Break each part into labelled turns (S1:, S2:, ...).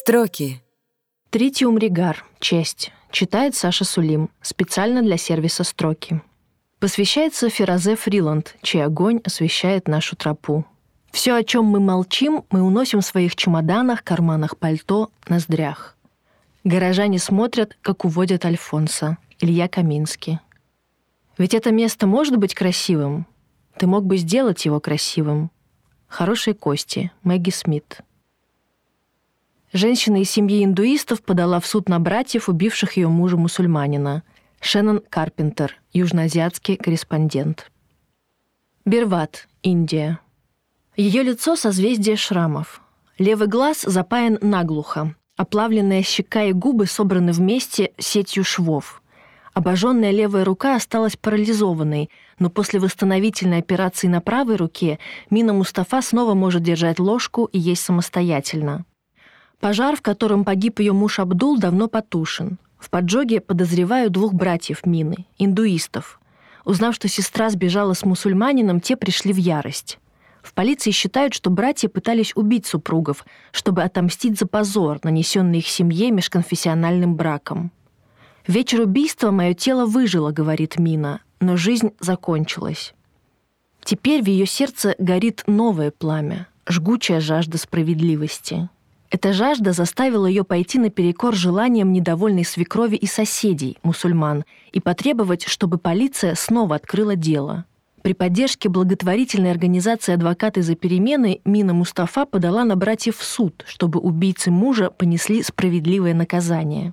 S1: Строки.
S2: Тритиум ригар. Честь. Читает Саша Сулим. Специально для сервиса «Строки». Посвящается Феразе Фриланд, чей огонь освещает нашу тропу. Все, о чем мы молчим, мы уносим в своих чемоданах, карманах пальто, ноздрях. Горожане смотрят, как уводят Альфонса, Илья Каминский. Ведь это место может быть красивым. Ты мог бы сделать его красивым. Хорошие кости. Мэгги Смит. Женщина из семьи индуистов подала в суд на братьев, убивших ее мужа-мусульманина. Шеннон Карпентер, южноазиатский корреспондент. Берват, Индия. Ее лицо — созвездие шрамов. Левый глаз запаян наглухо. Оплавленная щека и губы собраны вместе сетью швов. Обожженная левая рука осталась парализованной, но после восстановительной операции на правой руке Мина Мустафа снова может держать ложку и есть самостоятельно. Пожар, в котором погиб ее муж Абдул, давно потушен. В поджоге подозревают двух братьев Мины, индуистов. Узнав, что сестра сбежала с мусульманином, те пришли в ярость. В полиции считают, что братья пытались убить супругов, чтобы отомстить за позор, нанесенный их семье межконфессиональным браком. «Вечер убийства мое тело выжило», — говорит Мина, но жизнь закончилась. Теперь в ее сердце горит новое пламя, жгучая жажда справедливости. Эта жажда заставила ее пойти наперекор желаниям недовольной свекрови и соседей, мусульман, и потребовать, чтобы полиция снова открыла дело. При поддержке благотворительной организации «Адвокаты за перемены» Мина Мустафа подала на братьев в суд, чтобы убийцы мужа понесли справедливое наказание.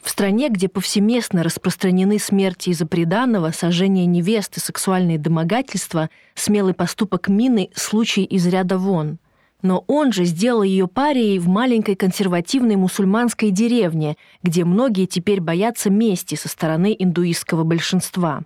S2: В стране, где повсеместно распространены смерти из-за приданного, сожжение невесты, сексуальные домогательства, смелый поступок Мины – случай из ряда вон – но он же сделал ее парией в маленькой консервативной мусульманской деревне, где многие теперь боятся мести со стороны индуистского большинства.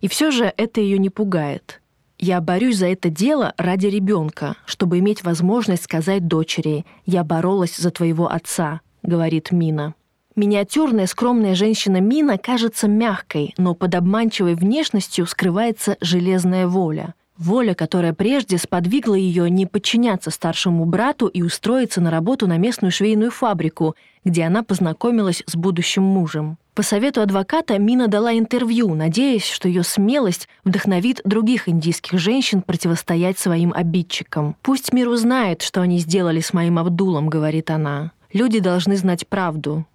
S2: И все же это ее не пугает. Я борюсь за это дело ради ребенка, чтобы иметь возможность сказать дочери «Я боролась за твоего отца», — говорит Мина. Миниатюрная скромная женщина Мина кажется мягкой, но под обманчивой внешностью скрывается железная воля — Воля, которая прежде сподвигла ее не подчиняться старшему брату и устроиться на работу на местную швейную фабрику, где она познакомилась с будущим мужем. По совету адвоката Мина дала интервью, надеясь, что ее смелость вдохновит других индийских женщин противостоять своим обидчикам. «Пусть мир узнает, что они сделали с моим Абдулом», — говорит она. «Люди должны знать правду.